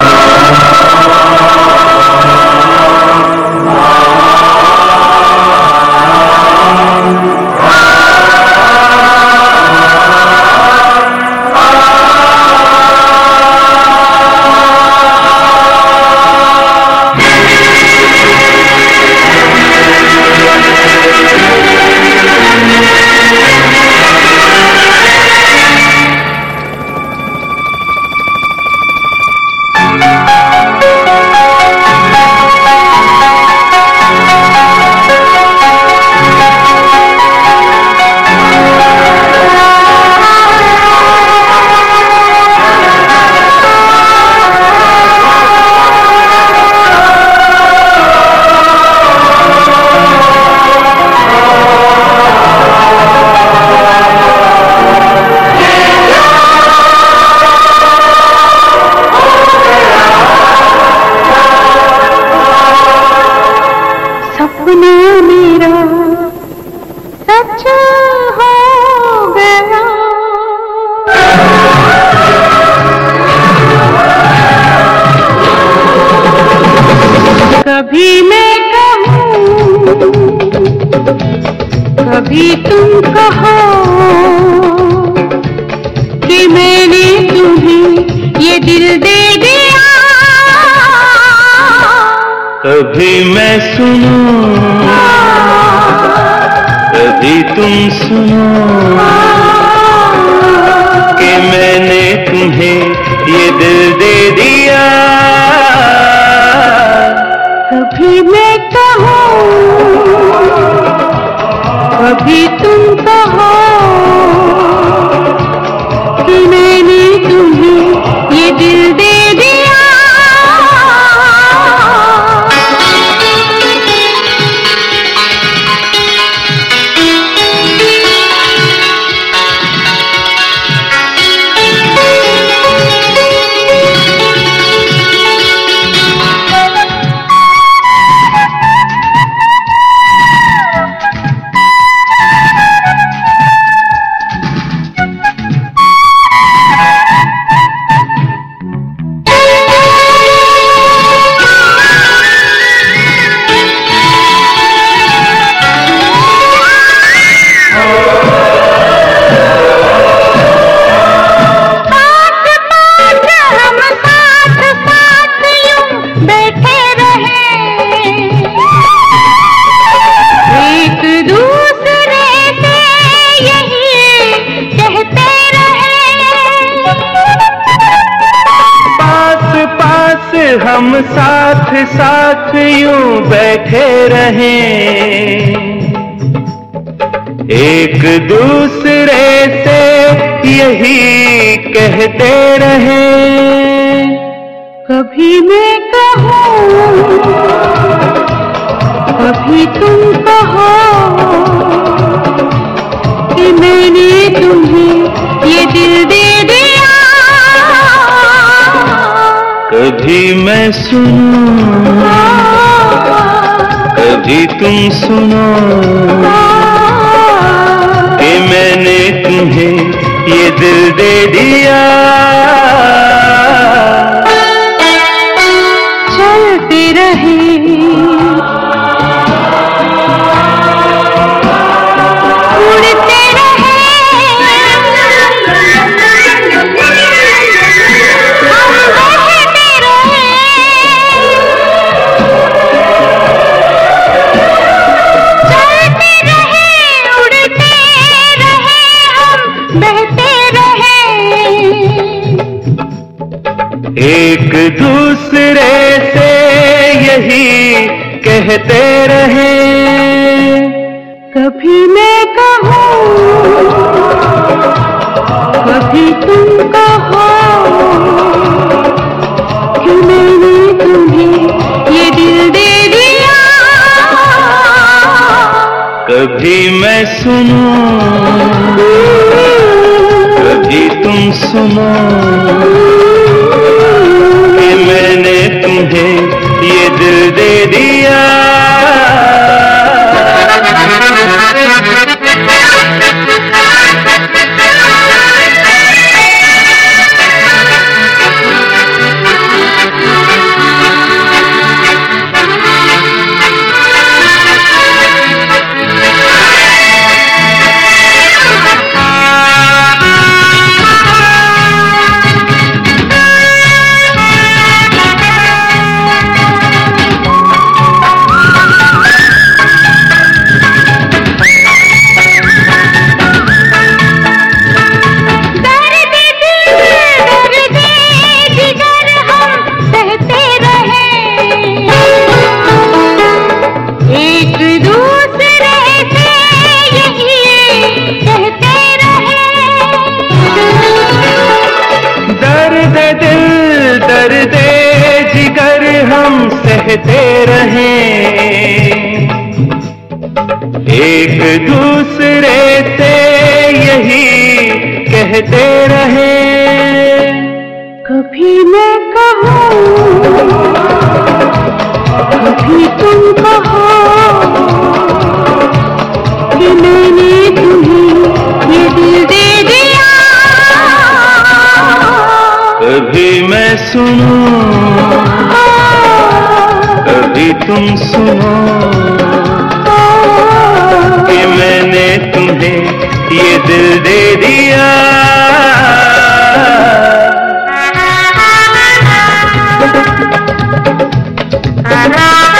you. कभी मैं कहूँ, कभी तुम कहो कि मैंने तुम्हें ये दिल दे दिया। कभी मैं सुनूं, कभी तुम सुनो कि मैंने तुम्हें ये दिल दे दिया। कभी तुम कहो हम साथ साथ यूँ बैठे रहें। एक दूसरे से यही कहते रहे। कभी मैं कहूँ, कभी तुम कहो कि मैंने तुम्हें ये दिल दे कभी मैं सुनूं कभी तुम सुनो कि मैंने तुम्हें ये दिल दे दिया। एक दूसरे से यही कहते रहे। कभी मैं कहूँ कभी तुम कहो कि मैंने तुम्हें ये दिल दे दिया? कभी मैं सुनूं कभी तुम सुनो। कहते रहे। एक दूसरे से यही कहते रहे। कभी मैं कहूँ कभी तुम कहो कि मैंने तुम्हें ये दिल दे दिया। कभी मैं सुनूं तुम सुनो कि मैंने तुम्हें ये दिल दे दिया Thank you.